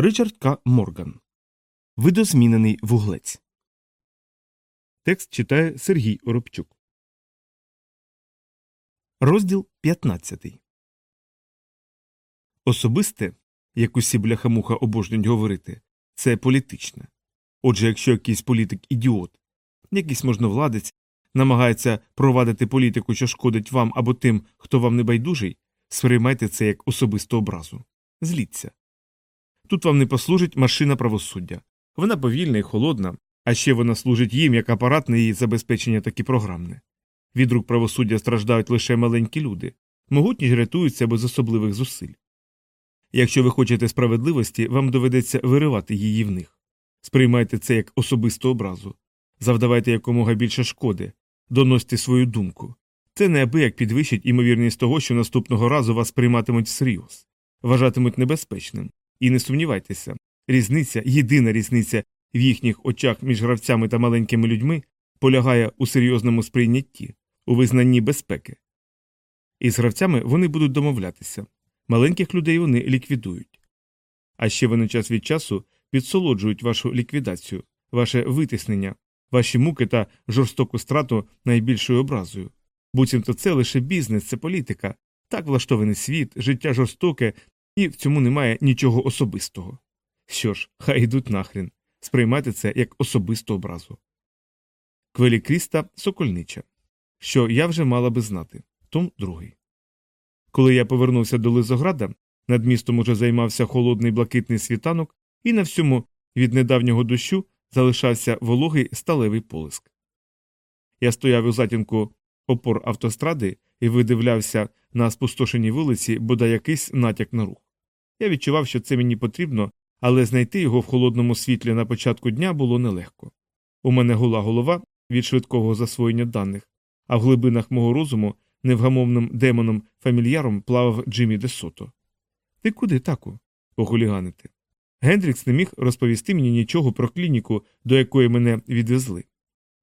Ричард К. Морган. Видозмінений вуглець. Текст читає Сергій Оробчук. Розділ 15. Особисте, як усі бляхамуха обожнюють говорити, це політичне. Отже, якщо якийсь політик ідіот, якийсь можновладець намагається провадити політику, що шкодить вам або тим, хто вам не байдужий, сприймайте це як особисту образу. Зліться. Тут вам не послужить машина правосуддя. Вона повільна і холодна, а ще вона служить їм як апарат на її забезпечення таки програмне. Від рук правосуддя страждають лише маленькі люди, могутні ж рятуються без особливих зусиль. Якщо ви хочете справедливості, вам доведеться виривати її в них. Сприймайте це як особисту образу, завдавайте якомога більше шкоди, доносьте свою думку. Це неабияк підвищить імовірність того, що наступного разу вас прийматимуть всерйоз, вважатимуть небезпечним. І не сумнівайтеся, різниця, єдина різниця в їхніх очах між гравцями та маленькими людьми полягає у серйозному сприйнятті, у визнанні безпеки. Із гравцями вони будуть домовлятися, маленьких людей вони ліквідують. А ще вони час від часу підсолоджують вашу ліквідацію, ваше витиснення, ваші муки та жорстоку страту найбільшою образою. Буцімто це лише бізнес, це політика, так влаштований світ, життя жорстоке, і в цьому немає нічого особистого. Що ж, хай йдуть нахрін, сприймайте це як особисту образу. Квелі Кріста Сокольнича. Що я вже мала би знати. Том другий. Коли я повернувся до Лизограда, над містом уже займався холодний блакитний світанок, і на всьому від недавнього дощу залишався вологий сталевий полиск. Я стояв у затінку опор автостради і видивлявся на спустошеній вулиці, бодай якийсь натяк на рух. Я відчував, що це мені потрібно, але знайти його в холодному світлі на початку дня було нелегко. У мене гула голова від швидкого засвоєння даних, а в глибинах мого розуму невгамовним демоном фамільяром плавав Джиммі Десото. Ти куди таку? погуліганити. Гендрікс не міг розповісти мені нічого про клініку, до якої мене відвезли.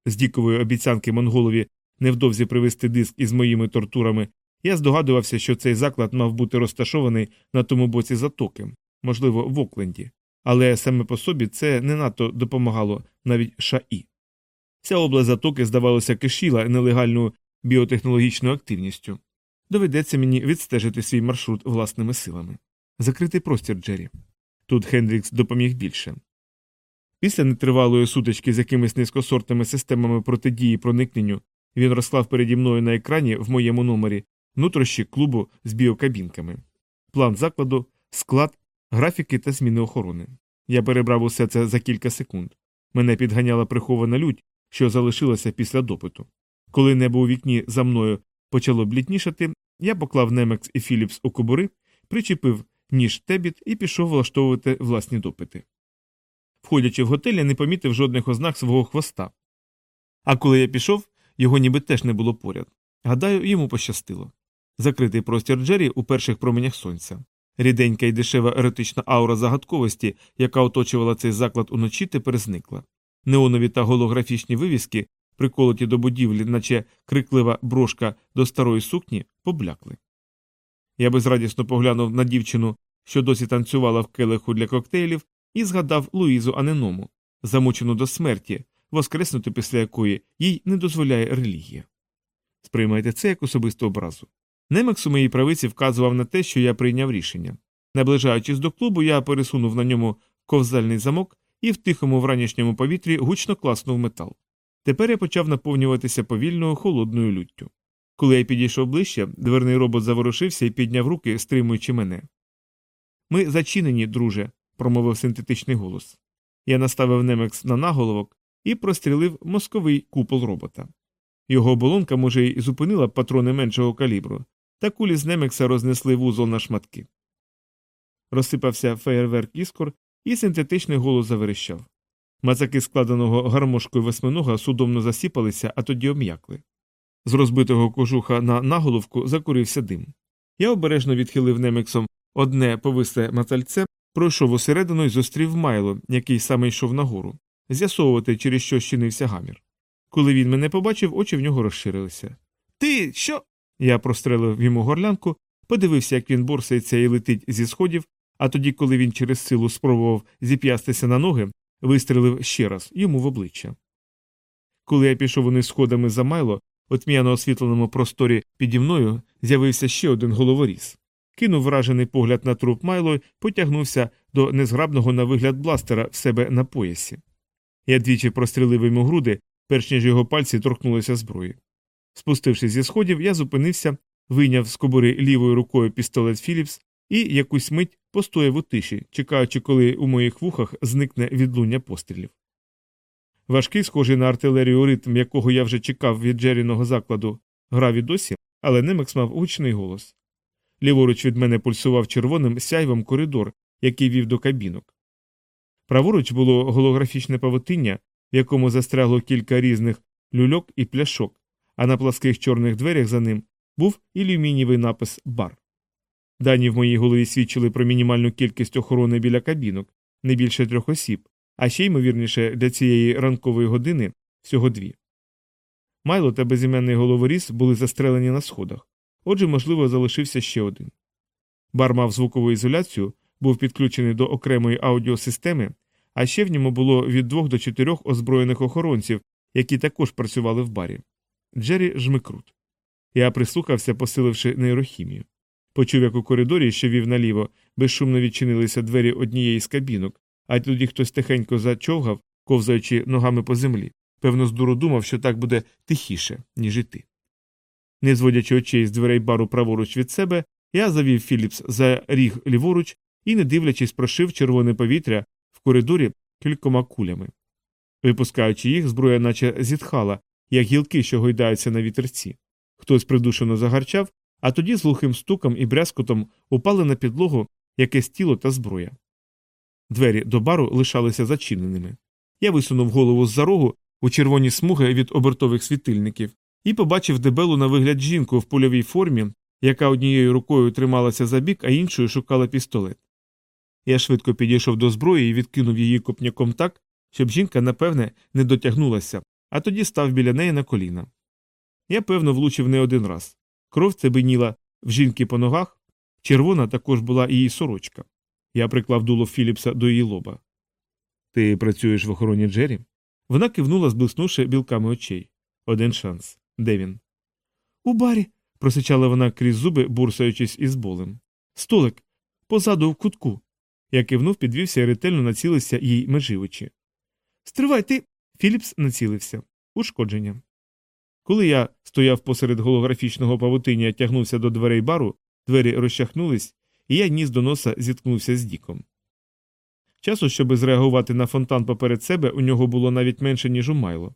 З дікової обіцянки монголові невдовзі привезти диск із моїми тортурами, я здогадувався, що цей заклад мав бути розташований на тому боці затоки, можливо, в Окленді, але саме по собі це не надто допомагало навіть ШАІ. Ця область затоки, здавалося, кишіла нелегальною біотехнологічною активністю. Доведеться мені відстежити свій маршрут власними силами. Закритий простір Джері. Тут Хендрікс допоміг більше. Після нетривалої сутички з якимись низькосортними системами протидії проникненню він розклав переді мною на екрані в моєму номері нутрощі клубу з біокабінками, план закладу, склад, графіки та зміни охорони. Я перебрав усе це за кілька секунд. Мене підганяла прихована лють, що залишилася після допиту. Коли небо у вікні за мною почало бліднішати, я поклав Немекс і Філіпс у кобури, причепив ніж тебіт і пішов влаштовувати власні допити. Входячи в готель, я не помітив жодних ознак свого хвоста. А коли я пішов, його ніби теж не було поряд. Гадаю, йому пощастило. Закритий простір Джері у перших променях сонця. Ріденька і дешева еротична аура загадковості, яка оточувала цей заклад уночі, тепер зникла. Неонові та голографічні вивіски, приколоті до будівлі, наче криклива брошка до старої сукні, поблякли. Я безрадісно поглянув на дівчину, що досі танцювала в келиху для коктейлів, і згадав Луїзу Аненому, замучену до смерті, воскреснути після якої їй не дозволяє релігія. Сприймайте це як особисту образу. Немекс у моїй правиці вказував на те, що я прийняв рішення. Наближаючись до клубу, я пересунув на ньому ковзальний замок і в тихому вранішньому повітрі гучно класнув метал. Тепер я почав наповнюватися повільною холодною люттю. Коли я підійшов ближче, дверний робот заворушився і підняв руки, стримуючи мене. Ми зачинені, друже, промовив синтетичний голос. Я наставив Немекс на наголовок і прострілив мозковий купол робота. Його оболонка, може, й зупинила патрони меншого калібру, та кулі з Немекса рознесли вузол на шматки. Розсипався феєрверк іскор, і синтетичний голос заверещав. Мацаки складеного гармошкою восьминога судомно засіпалися, а тоді обм'якли. З розбитого кожуха на наголовку закурився дим. Я обережно відхилив немексом одне повисте мацальце, пройшов усередину і зустрів Майло, який саме йшов нагору, з'ясовувати, через що щинився гамір. Коли він мене побачив, очі в нього розширилися. Ти що? Я прострелив йому горлянку, подивився, як він борсається і летить зі сходів, а тоді, коли він через силу спробував зіп'ястися на ноги, вистрелив ще раз йому в обличчя. Коли я пішов униз сходами за майло, у тьмяно освітленому просторі піді мною з'явився ще один головоріз. Кинув вражений погляд на труп Майло потягнувся до незграбного на вигляд бластера в себе на поясі. Я двічі прострілив йому груди, перш ніж його пальці торкнулися зброї. Спустившись зі сходів, я зупинився, вийняв з кобури лівою рукою пістолет Філіпс і якусь мить постояв у тиші, чекаючи, коли у моїх вухах зникне відлуння пострілів. Важкий, схожий на артилерію ритм, якого я вже чекав від Джеріного закладу, грав і досі, але Немекс мав гучний голос. Ліворуч від мене пульсував червоним сяйвом коридор, який вів до кабінок. Праворуч було голографічне павутиння, в якому застрягло кілька різних люльок і пляшок, а на пласких чорних дверях за ним був ілюмінієвий напис Бар. Дані в моїй голові свідчили про мінімальну кількість охорони біля кабінок, не більше трьох осіб, а ще ймовірніше для цієї ранкової години всього дві. Майло та безіменний головоріз були застрелені на сходах, отже, можливо, залишився ще один. Бар мав звукову ізоляцію, був підключений до окремої аудіосистеми, а ще в ньому було від двох до чотирьох озброєних охоронців, які також працювали в барі. Джері жмикрут. Я прислухався, посиливши нейрохімію. Почув, як у коридорі, що вів наліво, безшумно відчинилися двері однієї з кабінок, а тоді хтось тихенько зачовгав, ковзаючи ногами по землі. Певно, здуру думав, що так буде тихіше, ніж іти. Не зводячи очей з дверей бару праворуч від себе, я завів Філіпс за ріг ліворуч і, не дивлячись, прошив червоне повітря в коридорі кількома кулями. Випускаючи їх, зброя наче зітхала, як гілки, що гойдаються на вітерці. Хтось придушено загарчав, а тоді з глухим стуком і брязкотом упали на підлогу якесь тіло та зброя. Двері до бару лишалися зачиненими. Я висунув голову з за рогу у червоні смуги від обертових світильників і побачив дебелу на вигляд жінку в польовій формі, яка однією рукою трималася за бік, а іншою шукала пістолет. Я швидко підійшов до зброї і відкинув її копняком так, щоб жінка, напевне, не дотягнулася, а тоді став біля неї на коліна. Я, певно, влучив не один раз. Кров цебеніла в жінки по ногах, червона також була її сорочка. Я приклав дуло Філіпса до її лоба. Ти працюєш в охороні Джері? Вона кивнула, зблиснувши білками очей. Один шанс. Де він? У барі. просичала вона крізь зуби, бурсаючись із болем. Столик. Позаду в кутку. Я кивнув, підвівся і ретельно націлився їй межі очі. Стривай ти. Філіпс націлився. Ушкодження. Коли я стояв посеред голографічного павутиння тягнувся до дверей бару, двері розчахнулись, і я ніс до носа зіткнувся з Діком. Часу, щоб зреагувати на фонтан поперед себе, у нього було навіть менше, ніж у Майло.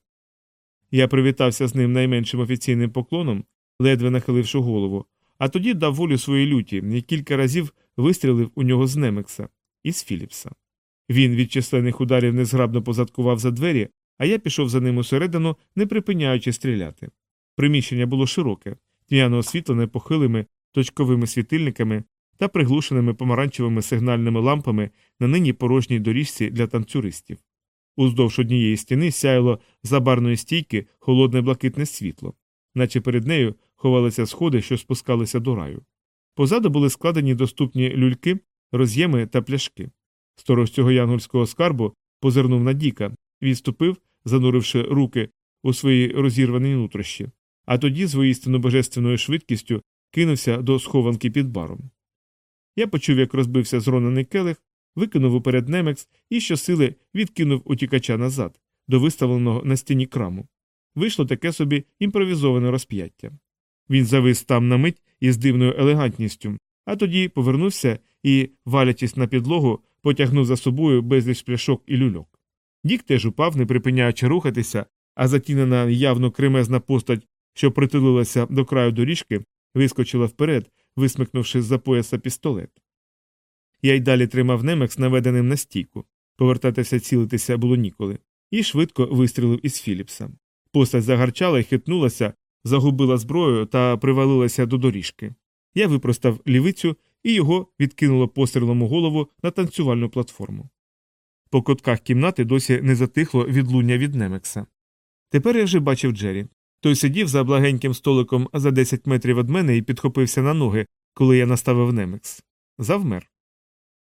Я привітався з ним найменшим офіційним поклоном, ледве нахиливши голову, а тоді дав волю своїй люті і кілька разів вистрілив у нього з Немекса і з Філіпса. Він від численних ударів незграбно позадкував за двері, а я пішов за ним усередину, не припиняючи стріляти. Приміщення було широке, тьмяно освітлене похилими точковими світильниками та приглушеними помаранчевими сигнальними лампами на нині порожній доріжці для танцюристів. Уздовж однієї стіни сяяло за барної стійки холодне блакитне світло, наче перед нею ховалися сходи, що спускалися до раю. Позаду були складені доступні люльки, роз'єми та пляшки. Сторож цього янгольського скарбу позирнув на Діка, відступив, зануривши руки у свої розірвані нутрощі, а тоді з воїстину божественною швидкістю кинувся до схованки під баром. Я почув, як розбився зронений келих, викинув уперед немекс і щосили відкинув утікача назад, до виставленого на стіні краму. Вийшло таке собі імпровізоване розп'яття. Він завис там на мить із дивною елегантністю, а тоді повернувся і, валячись на підлогу, потягнув за собою безліч пляшок і люльок. Дік теж упав, не припиняючи рухатися, а затінена явно кремезна постать, що притулилася до краю доріжки, вискочила вперед, висмикнувши з за пояса пістолет. Я й далі тримав немекс, наведеним на стійку. Повертатися цілитися було ніколи, і швидко вистрілив із Філіпса. Постать загарчала і хитнулася, загубила зброю та привалилася до доріжки. Я випростав лівицю і його відкинуло пострілом у голову на танцювальну платформу. По кутках кімнати досі не затихло відлуння від Немекса. Тепер я вже бачив Джері. Той сидів за благеньким столиком за 10 метрів від мене і підхопився на ноги, коли я наставив Немекс. Завмер.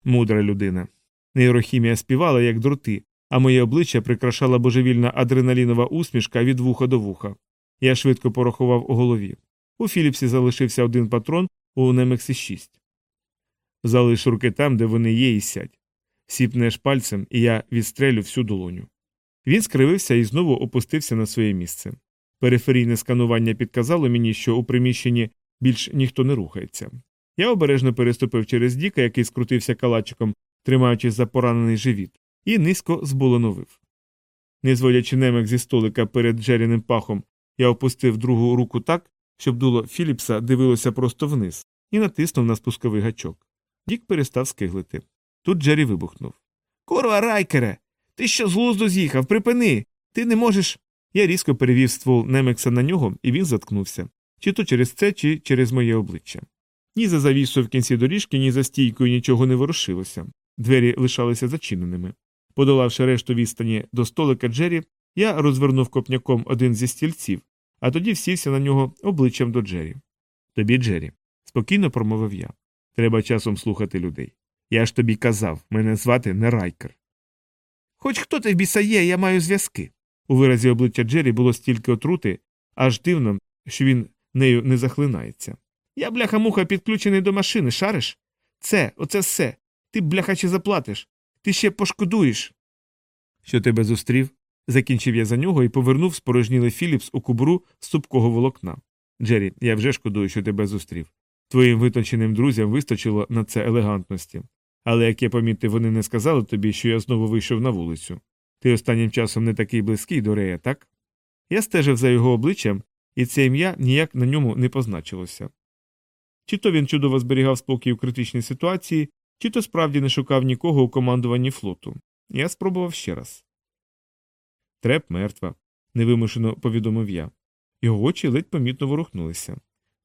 Мудра людина. Нейрохімія співала, як дроти, а моє обличчя прикрашала божевільна адреналінова усмішка від вуха до вуха. Я швидко порахував у голові. У Філіпсі залишився один патрон, у Немексі шість. Залиш руки там, де вони є, і сядь. Сіпнеш пальцем, і я відстрелю всю долоню. Він скривився і знову опустився на своє місце. Периферійне сканування підказало мені, що у приміщенні більш ніхто не рухається. Я обережно переступив через Діка, який скрутився калачиком, тримаючись за поранений живіт, і низько зболоновив. Не зводячи немек зі столика перед Джеріним пахом, я опустив другу руку так, щоб дуло Філіпса дивилося просто вниз, і натиснув на спусковий гачок. Дік перестав скиглити. Тут Джері вибухнув. Курва, райкере! Ти що з глузду з'їхав? Припини! Ти не можеш. Я різко перевів ствол Немекса на нього, і він заткнувся чи то через це, чи через моє обличчя. Ні за завісу в кінці доріжки, ні за стійкою нічого не ворушилося. Двері лишалися зачиненими. Подолавши решту відстані до столика Джері, я розвернув копняком один зі стільців, а тоді всівся на нього обличчям до Джері. Тобі, Джері, спокійно промовив я. Треба часом слухати людей. Я ж тобі казав, мене звати не Райкер. Хоч хто ти в біса є, я маю зв'язки. У виразі обличчя Джері було стільки отрути, аж дивно, що він нею не захлинається. Я, бляха муха, підключений до машини, шариш? Це, оце все. Ти, бляха, чи заплатиш. Ти ще пошкодуєш. Що тебе зустрів? Закінчив я за нього і повернув спорожнілий Філіпс у кубру з супкого волокна. Джері, я вже шкодую, що тебе зустрів. Твоїм витонченим друзям вистачило на це елегантності. Але, як я помітив, вони не сказали тобі, що я знову вийшов на вулицю. Ти останнім часом не такий близький до Рея, так? Я стежив за його обличчям, і це ім'я ніяк на ньому не позначилося. Чи то він чудово зберігав спокій у критичній ситуації, чи то справді не шукав нікого у командуванні флоту. Я спробував ще раз. Треп мертва, невимушено повідомив я. Його очі ледь помітно ворухнулися.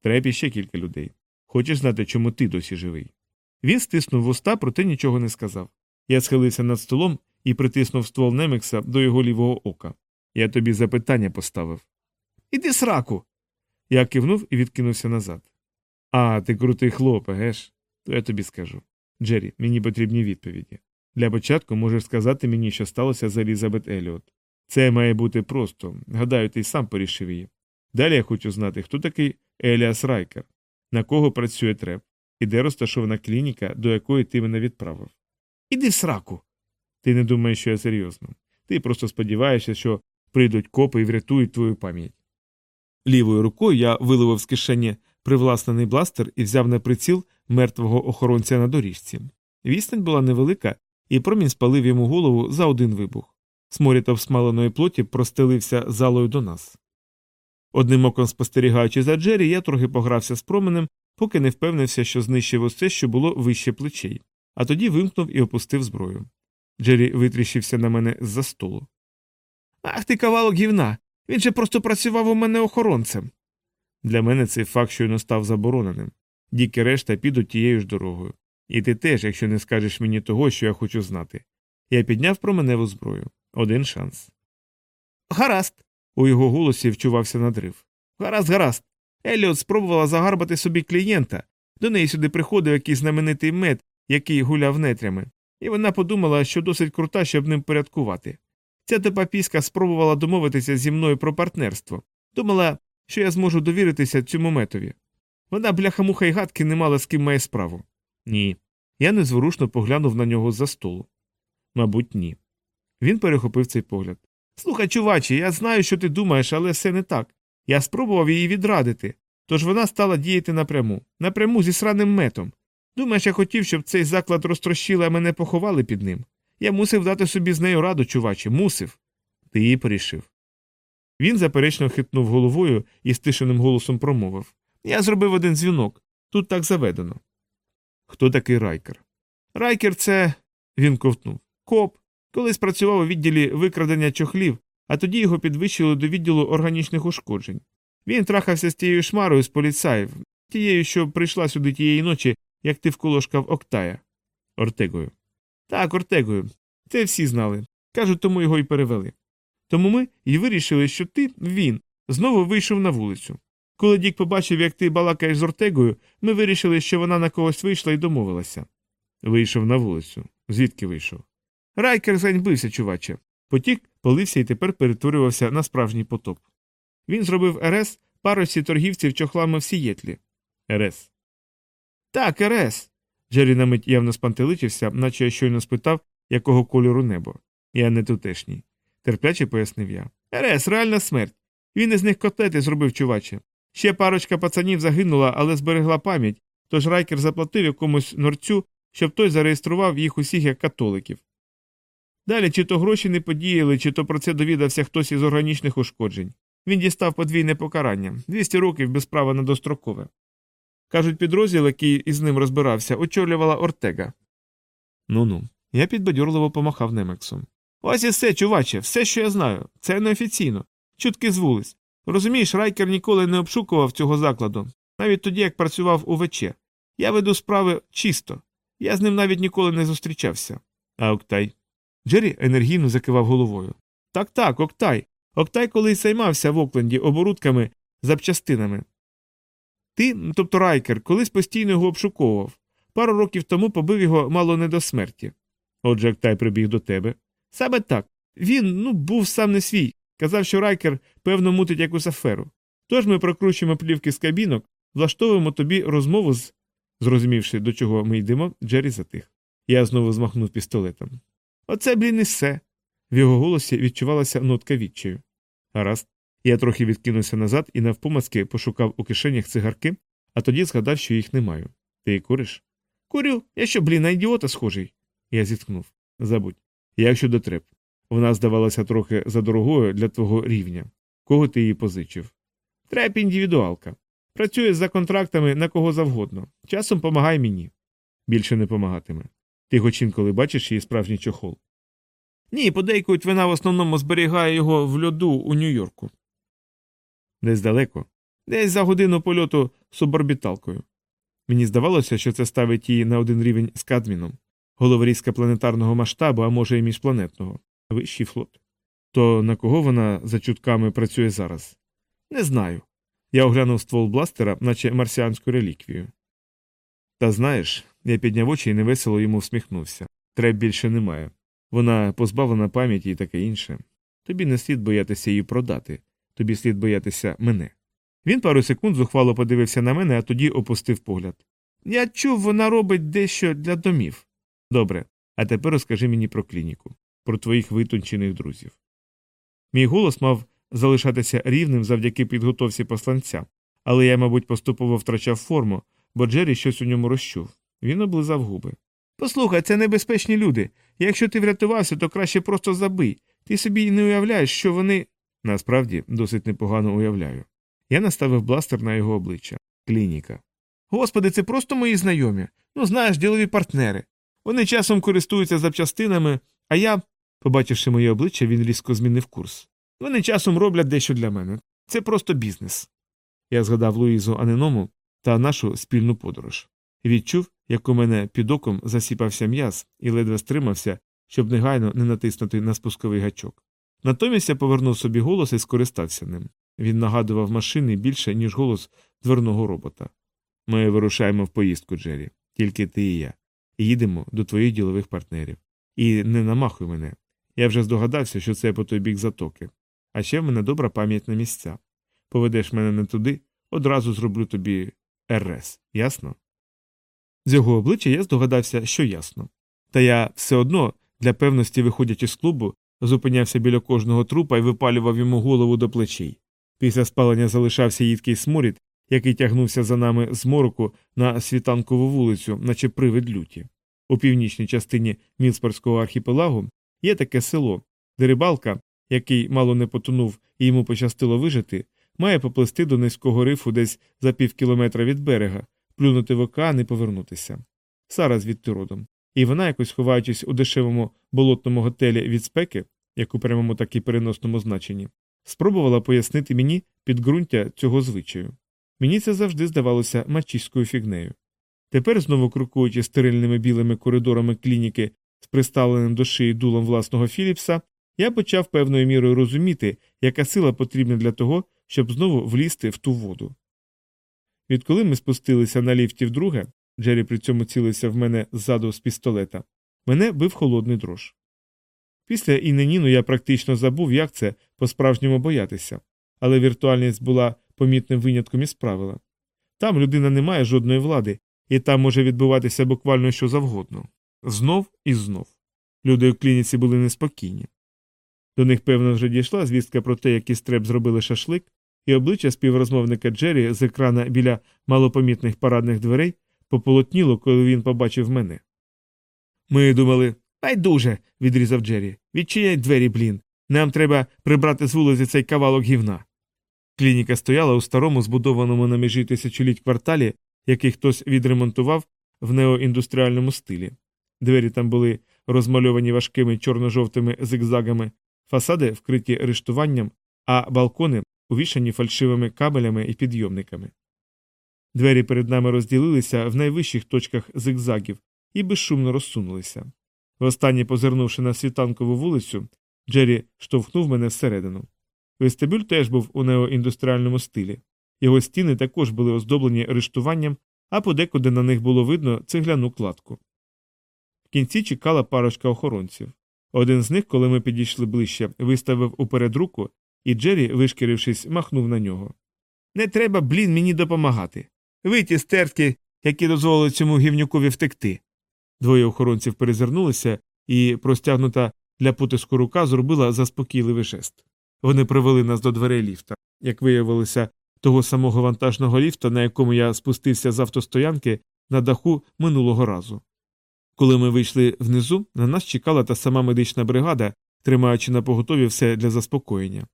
Треп і ще кілька людей. Хочеш знати, чому ти досі живий? Він стиснув вуста, проте нічого не сказав. Я схилився над столом і притиснув ствол Немекса до його лівого ока. Я тобі запитання поставив. Іди сраку. Я кивнув і відкинувся назад. А, ти крутий хлопе, геш? То я тобі скажу. Джері, мені потрібні відповіді. Для початку можеш сказати мені, що сталося з Елізабет Еліот. Це має бути просто. Гадаю, ти й сам порішив її. Далі я хочу знати, хто такий Еліас Райкер, на кого працює треп, і де розташована клініка, до якої ти мене відправив. Іди в сраку. Ти не думаєш, що я серйозно. Ти просто сподіваєшся, що прийдуть копи і врятують твою пам'ять. Лівою рукою я виливав з кишені привласнений бластер і взяв на приціл мертвого охоронця на доріжці. Відстань була невелика, і промінь спалив йому голову за один вибух. Сморід обсмаленої плоті простелився залою до нас. Одним оком спостерігаючи за Джері, я трохи погрався з променем, поки не впевнився, що знищив усе, що було вище плечей, а тоді вимкнув і опустив зброю. Джері витріщився на мене з за столу. Ах ти кавалок гівна! Він же просто працював у мене охоронцем. Для мене цей факт щойно став забороненим. Діки решта підуть тією ж дорогою. І ти теж, якщо не скажеш мені того, що я хочу знати. Я підняв променеву зброю. Один шанс. Гаразд. У його голосі вчувався надрив. Гаразд, гаразд. Еліот спробувала загарбати собі клієнта. До неї сюди приходив якийсь знаменитий мед, який гуляв нетрями, і вона подумала, що досить крута, щоб ним порядкувати. Ця типа піська спробувала домовитися зі мною про партнерство. Думала, що я зможу довіритися цьому метові. Вона, бляха-муха й гадки, не мала з ким має справу. Ні. Я незворушно поглянув на нього за столу. Мабуть, ні. Він перехопив цей погляд. Слухай, чувачі, я знаю, що ти думаєш, але все не так. Я спробував її відрадити, тож вона стала діяти напряму, напряму зі сраним метом. Думаєш, я хотів, щоб цей заклад розтрощили, а мене поховали під ним. Я мусив дати собі з нею раду, чувачі, мусив. Ти її порішив. Він заперечно хитнув головою і стишеним голосом промовив Я зробив один дзвінок. Тут так заведено. Хто такий райкер? Райкер це. він ковтнув. Коп. Колись працював у відділі викрадення чохлів, а тоді його підвищили до відділу органічних ушкоджень. Він трахався з тією шмарою з поліцаїв, тією, що прийшла сюди тієї ночі, як ти вколошкав Октая. Ортегою. Так, Ортегою. Це всі знали. Кажуть, тому його й перевели. Тому ми й вирішили, що ти, він, знову вийшов на вулицю. Коли Дік побачив, як ти балакаєш з Ортегою, ми вирішили, що вона на когось вийшла і домовилася. Вийшов на вулицю. Звідки вийшов? Райкер зганьбився, чуваче. Потік полився і тепер перетворювався на справжній потоп. Він зробив РС парочці торгівців чохлами в Сієтлі. РС. Так, РС. Джері на мить явно спантеличився, наче я щойно спитав, якого кольору небо. Я не тутешній. Терпляче пояснив я. РС, реальна смерть. Він із них котлети зробив, чуваче. Ще парочка пацанів загинула, але зберегла пам'ять, тож Райкер заплатив якомусь норцю, щоб той зареєстрував їх усіх як католиків. Далі чи то гроші не подіяли, чи то про це довідався хтось із органічних ушкоджень. Він дістав подвійне покарання 200 років без права на дострокове. Кажуть, підрозділ, який із ним розбирався, очолювала Ортега. Ну ну. Я підбадьорливо помахав Немексом. Ось і все, чуваче, все, що я знаю. Це неофіційно. Чутки з вулиць. Розумієш, райкер ніколи не обшукував цього закладу, навіть тоді, як працював у ВЧ. Я веду справи чисто. Я з ним навіть ніколи не зустрічався. А Октай. Джері енергійно закивав головою. Так, так, Октай. Октай колись займався в Окленді оборудками запчастинами. Ти, тобто райкер, колись постійно його обшуковував. Пару років тому побив його мало не до смерті. Отже, Октай прибіг до тебе. Саме так. Він, ну, був сам не свій. Казав, що райкер, певно, мутить якусь аферу. Тож ми прокручуємо плівки з кабінок, влаштовуємо тобі розмову з. Зрозумівши, до чого ми йдемо, Джері затих. Я знову змахнув пістолетом. Оце, блін, і все. В його голосі відчувалася нотка відчаю. Гаразд. Я трохи відкинувся назад і навпомацки пошукав у кишенях цигарки, а тоді згадав, що їх не маю. Ти куриш? Курю, я що, блін, на ідіота схожий. Я зітхнув. Забудь. Як щодо треп. Вона здавалася трохи задорогою для твого рівня. Кого ти її позичив? Треп індивідуалка. Працює за контрактами на кого завгодно. Часом помагай мені. Більше не помагатиме. Ти хоч інколи бачиш її справжній чохол. Ні, подейкують, вона в основному зберігає його в льоду у Нью-Йорку. Десь далеко, десь за годину польоту суборбіталкою. Мені здавалося, що це ставить її на один рівень з Кадміном, головорізка планетарного масштабу, а може, і міжпланетного, вищий флот. То на кого вона за чутками працює зараз? Не знаю. Я оглянув ствол бластера, наче марсіанську реліквію. Та знаєш, я підняв очі і невесело йому всміхнувся. Треб більше немає. Вона позбавлена пам'яті і таке інше. Тобі не слід боятися її продати, тобі слід боятися мене. Він пару секунд зухвало подивився на мене, а тоді опустив погляд. Я чув, вона робить дещо для домів. Добре, а тепер розкажи мені про клініку, про твоїх витончених друзів. Мій голос мав залишатися рівним завдяки підготовці посланця, але я, мабуть, поступово втрачав форму, бо Джері щось у ньому розчув. Він облизав губи. Послухай, це небезпечні люди. Якщо ти врятувався, то краще просто забий. Ти собі й не уявляєш, що вони. Насправді досить непогано уявляю. Я наставив бластер на його обличчя. Клініка. Господи, це просто мої знайомі. Ну, знаєш, ділові партнери. Вони часом користуються запчастинами, а я, побачивши моє обличчя, він різко змінив курс. Вони часом роблять дещо для мене. Це просто бізнес. Я згадав Луїзу Аненому та нашу спільну подорож. Відчув, як у мене під оком засіпався м'яз і ледве стримався, щоб негайно не натиснути на спусковий гачок. Натомість я повернув собі голос і скористався ним. Він нагадував машини більше, ніж голос дверного робота. Ми вирушаємо в поїздку, Джері, тільки ти і я. Їдемо до твоїх ділових партнерів. І не намахуй мене. Я вже здогадався, що це по той бік затоки. А ще в мене добра пам'ять на місця. Поведеш мене не туди, одразу зроблю тобі РС, ясно? З його обличчя я здогадався, що ясно. Та я все одно, для певності, виходячи з клубу, зупинявся біля кожного трупа і випалював йому голову до плечей. Після спалення залишався їдкий сморід, який тягнувся за нами з мороку на світанкову вулицю, наче привид люті. У північній частині Мілспорського архіпелагу є таке село, де рибалка, який мало не потонув і йому пощастило вижити, має поплисти до низького рифу десь за пів кілометра від берега, плюнути в океан і повернутися. Сара звідти родом. І вона, якось ховаючись у дешевому болотному готелі від спеки, як у прямому, так і переносному значенні, спробувала пояснити мені підґрунтя цього звичаю. Мені це завжди здавалося мачиською фігнею. Тепер, знову крокуючи стерильними білими коридорами клініки з приставленим до шиї дулом власного Філіпса, я почав певною мірою розуміти, яка сила потрібна для того, щоб знову влізти в ту воду. Відколи ми спустилися на ліфті вдруге, Джері при цьому цілився в мене ззаду з пістолета. Мене бив холодний дрож. Після Іненіну я практично забув, як це по-справжньому боятися, але віртуальність була помітним винятком із правила. Там людина не має жодної влади, і там може відбуватися буквально що завгодно. Знов і знов. Люди у клініці були неспокійні. До них, певно, вже дійшла звістка про те, як із зробили шашлик, і обличчя співрозмовника Джері з екрана біля малопомітних парадних дверей пополотніло, коли він побачив мене. Ми думали, байдуже, відрізав Джері. Відчиняй двері, блін. Нам треба прибрати з вулиці цей кавалок гівна. Клініка стояла у старому, збудованому на межі тисячоліть кварталі, який хтось відремонтував в неоіндустріальному стилі. Двері там були розмальовані важкими чорно-жовтими зигзагами, фасади вкриті рештуванням, а балкони увішані фальшивими кабелями і підйомниками. Двері перед нами розділилися в найвищих точках зигзагів і безшумно розсунулися. Востаннє позирнувши на світанкову вулицю, Джері штовхнув мене всередину. Вестибюль теж був у неоіндустріальному стилі. Його стіни також були оздоблені рештуванням, а подекуди на них було видно цегляну кладку. В кінці чекала парочка охоронців. Один з них, коли ми підійшли ближче, виставив уперед руку, і Джері, вишкірившись, махнув на нього. Не треба, блін, мені допомагати. Ви ті стертки, які дозволили цьому гівнюкові втекти. Двоє охоронців перезирнулися, і простягнута для потиску рука зробила заспокійливий жест. Вони привели нас до дверей ліфта. Як виявилося, того самого вантажного ліфта, на якому я спустився з автостоянки на даху минулого разу. Коли ми вийшли внизу, на нас чекала та сама медична бригада, тримаючи на поготові все для заспокоєння.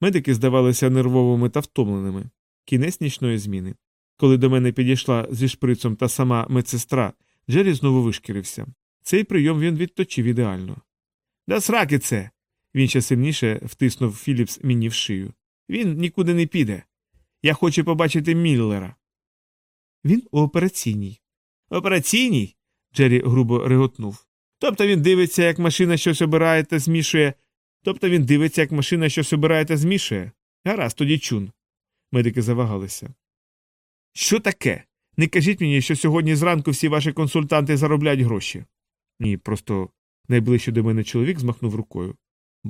Медики здавалися нервовими та втомленими. Кінець нічної зміни. Коли до мене підійшла зі шприцом та сама медсестра, Джері знову вишкірився. Цей прийом він відточив ідеально. Да сраки це. Він ще сильніше втиснув Філіпс мені в шию. Він нікуди не піде. Я хочу побачити Міллера. Він у операційній. Операційній? Джері грубо реготнув. Тобто він дивиться, як машина щось обирає та змішує. Тобто він дивиться, як машина щось обирає та змішує. Гаразд, тоді чун. Медики завагалися. Що таке? Не кажіть мені, що сьогодні зранку всі ваші консультанти заробляють гроші. Ні, просто найближчий до мене чоловік змахнув рукою.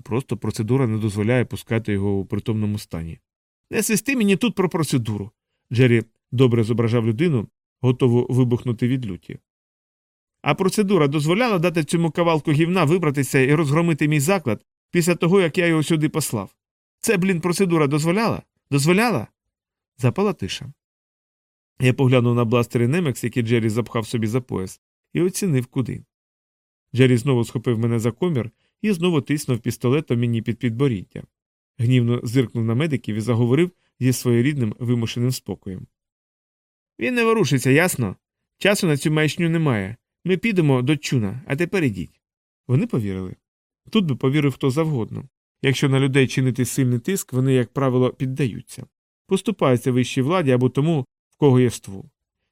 Просто процедура не дозволяє пускати його у притомному стані. Не свисти мені тут про процедуру. Джері добре зображав людину, готову вибухнути від люті. А процедура дозволяла дати цьому кавалку гівна вибратися і розгромити мій заклад після того, як я його сюди послав. Це, блін, процедура дозволяла? Дозволяла? Запала тиша. Я поглянув на бластери Немекс, які Джері запхав собі за пояс, і оцінив куди. Джері знову схопив мене за комір і знову тиснув пістолетом мені під підборіддя. Гнівно зиркнув на медиків і заговорив зі своєрідним вимушеним спокоєм. Він не ворушиться, ясно? Часу на цю маячню немає. Ми підемо до чуна, а тепер ідіть. Вони повірили. Тут би повірив хто завгодно. Якщо на людей чинити сильний тиск, вони, як правило, піддаються. Поступаються вищій владі або тому, в кого є ствол.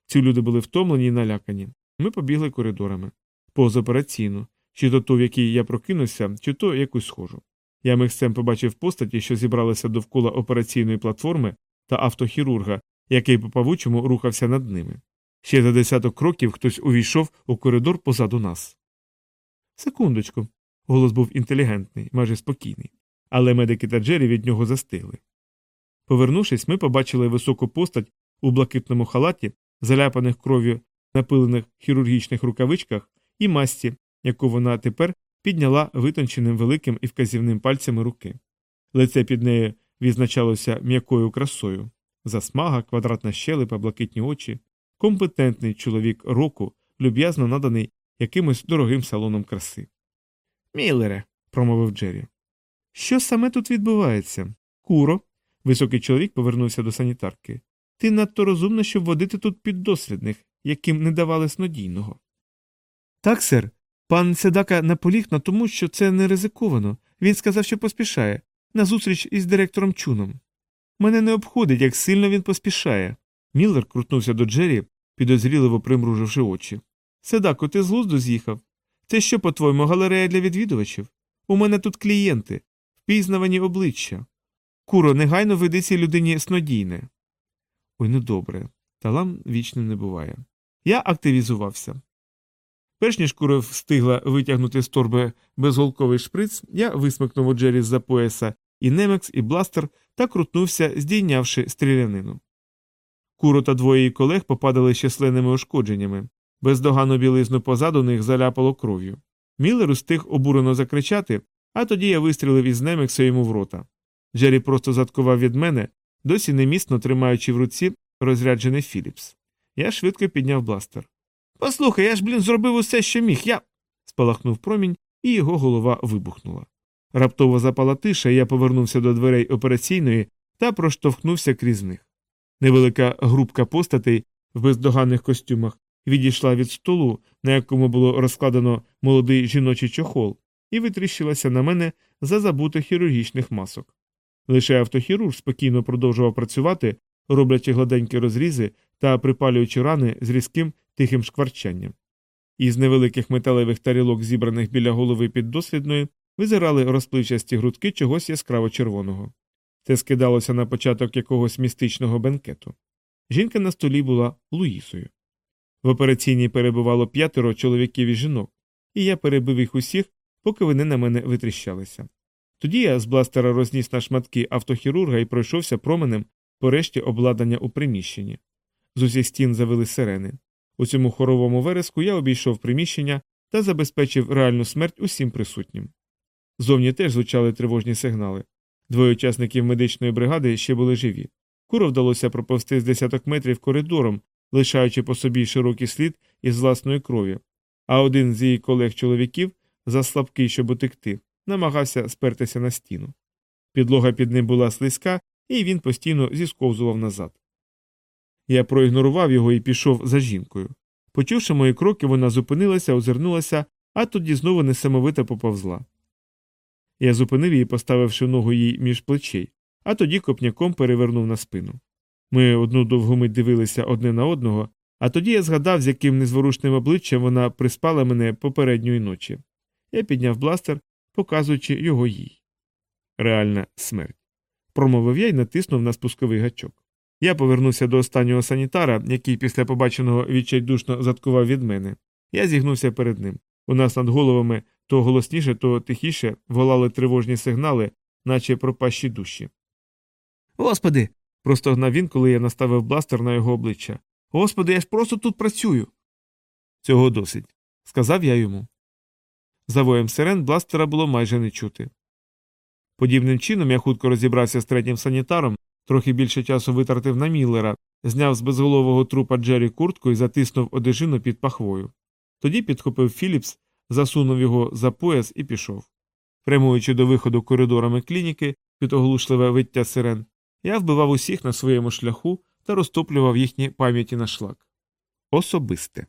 Ці люди були втомлені і налякані. Ми побігли коридорами. Позаопераційну, чи то ту, в якій я прокинувся, чи то якусь схожу. Я михцем побачив постаті, що зібралися довкола операційної платформи та автохірурга, який по павучому рухався над ними. Ще за десяток кроків хтось увійшов у коридор позаду нас. Секундочку. Голос був інтелігентний, майже спокійний, але медики та Джері від нього застигли. Повернувшись, ми побачили високу постать у блакитному халаті, заляпаних кров'ю напилених хірургічних рукавичках і масці, яку вона тепер підняла витонченим великим і вказівним пальцями руки. Лице під нею відзначалося м'якою красою засмага, квадратна щелепа, блакитні очі, компетентний чоловік року, люб'язно наданий якимось дорогим салоном краси. Міллере, промовив Джері. Що саме тут відбувається? Куро. Високий чоловік повернувся до санітарки. Ти надто розумна, щоб водити тут піддослідних, яким не давали снодійного. Так, сер. Пан Седака наполіг на тому, що це не ризиковано. Він сказав, що поспішає, на зустріч із директором Чуном. Мене не обходить, як сильно він поспішає. Міллер крутнувся до Джері, підозріливо примруживши очі. Седако, ти з глузду з'їхав? Це що, по твоєму, галерея для відвідувачів? У мене тут клієнти, впізнавані обличчя. Куро, негайно веди цій людині снодійне. Ой, ну добре, талам вічним не буває. Я активізувався. Перш ніж кура встигла витягнути з торби безголковий шприц, я висмикнув у Джері з-за пояса і немекс, і бластер та крутнувся, здійнявши стрілянину. Куро та двоє її колег попадали численними ушкодженнями. Бездоганну білизну позаду них заляпало кров'ю. Міллер устиг обурено закричати, а тоді я вистрілив із немекса йому в рота. Джері просто заткував від мене, досі неміцно тримаючи в руці розряджений Філіпс. Я швидко підняв бластер. Послухай, я ж, блін, зробив усе, що міг. Я. спалахнув промінь, і його голова вибухнула. Раптово запала тиша, я повернувся до дверей операційної та проштовхнувся крізь них. Невелика групка постатей в бездоганних костюмах відійшла від столу, на якому було розкладено молодий жіночий чохол, і витріщилася на мене за забутих хірургічних масок. Лише автохірург спокійно продовжував працювати, роблячи гладенькі розрізи та припалюючи рани з різким тихим шкварчанням. Із невеликих металевих тарілок, зібраних біля голови піддослідної, визирали розпливчасті грудки чогось яскраво червоного. Це скидалося на початок якогось містичного бенкету. Жінка на столі була Луїсою. В операційній перебувало п'ятеро чоловіків і жінок, і я перебив їх усіх, поки вони на мене витріщалися. Тоді я з бластера розніс на шматки автохірурга і пройшовся променем по решті обладнання у приміщенні. З усіх стін завели сирени. У цьому хоровому вереску я обійшов приміщення та забезпечив реальну смерть усім присутнім. Зовні теж звучали тривожні сигнали. Двоє учасників медичної бригади ще були живі. Куру вдалося проповсти з десяток метрів коридором, лишаючи по собі широкий слід із власної крові, а один з її колег-чоловіків, заслабкий, щоб утекти, намагався спертися на стіну. Підлога під ним була слизька, і він постійно зісковзував назад. Я проігнорував його і пішов за жінкою. Почувши мої кроки, вона зупинилася, озирнулася, а тоді знову несамовито поповзла. Я зупинив її, поставивши ногу їй між плечей, а тоді копняком перевернув на спину. Ми одну довгу мить дивилися одне на одного, а тоді я згадав, з яким незворушним обличчям вона приспала мене попередньої ночі. Я підняв бластер, показуючи його їй. Реальна смерть. Промовив я й натиснув на спусковий гачок. Я повернувся до останнього санітара, який після побаченого відчайдушно заткував від мене. Я зігнувся перед ним. У нас над головами то голосніше, то тихіше волали тривожні сигнали, наче пропащі душі. Господи. Простогнав він, коли я наставив бластер на його обличчя. Господи, я ж просто тут працюю. Цього досить, сказав я йому. За воєм сирен бластера було майже не чути. Подібним чином я хутко розібрався з третім санітаром, трохи більше часу витратив на Міллера, зняв з безголового трупа Джері куртку і затиснув одежину під пахвою. Тоді підхопив Філіпс, засунув його за пояс і пішов. Прямуючи до виходу коридорами клініки під оглушливе виття сирен, я вбивав усіх на своєму шляху та розтоплював їхні пам'яті на шлак. Особисте.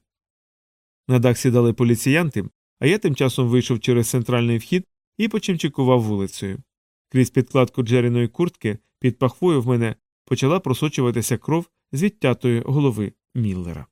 На дах сідали поліціянти, а я тим часом вийшов через центральний вхід і почимчикував вулицею. Крізь підкладку Джеріної куртки під пахвою в мене почала просочуватися кров з відтятої голови Міллера.